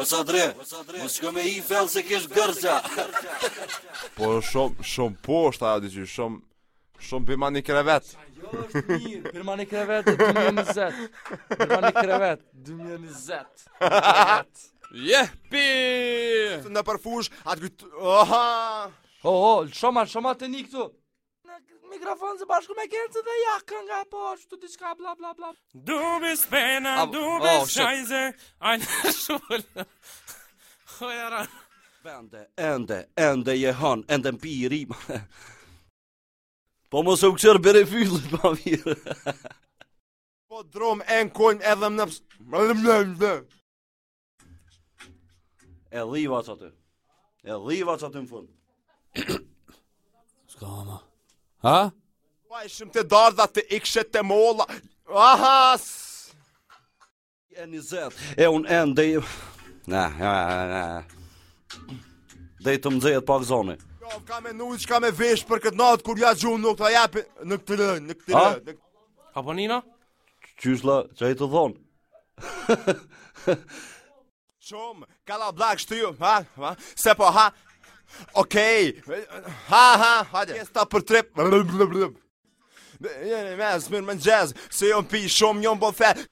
Po sa dre, po s'ko me i fel se kesh gërqa Po shumë, shumë po është ajo diqy, shumë Shumë për një krevet Jo është mirë, për një krevet e 2020 Për një krevet, 2020 Krevet Jepi Në përfush, atë gëtë Oho, oho, shumë atë një këtu mikrofon bashku me kërcë dhe jakë nga poshtu të qka bla bla bla Du bis pena, du bis oh, shajze, ajnë shullë Hoja ra Bende, ende, ende je hon, ende mpi i rima Po mos e u kësër fyllë, Po drum e në kojnë edhe më nëpës Më në më në E dhiva të të E dhiva të të më fund Ska Ha? Pa e shumë të dardha të ikshet të molla. Ahas! E një zetë. E unë e në dhejë. Na, na, na, na. të më pak zoni. Jo, ka me nujtë, ka me veshë për këtë natë, kur ja gjumë nuk të japë në këtë lënë, në këtë lënë. Në... Ha, Apo nina? Qyshla, që e të dhonë? Shumë, ka la blak shtu ha, ha, se po ha, Okej. Okay. Ha ha, hajde. Fiesta për trip. Ne jemi me asmir me jazz. Se jom pi shumë jom bo fat.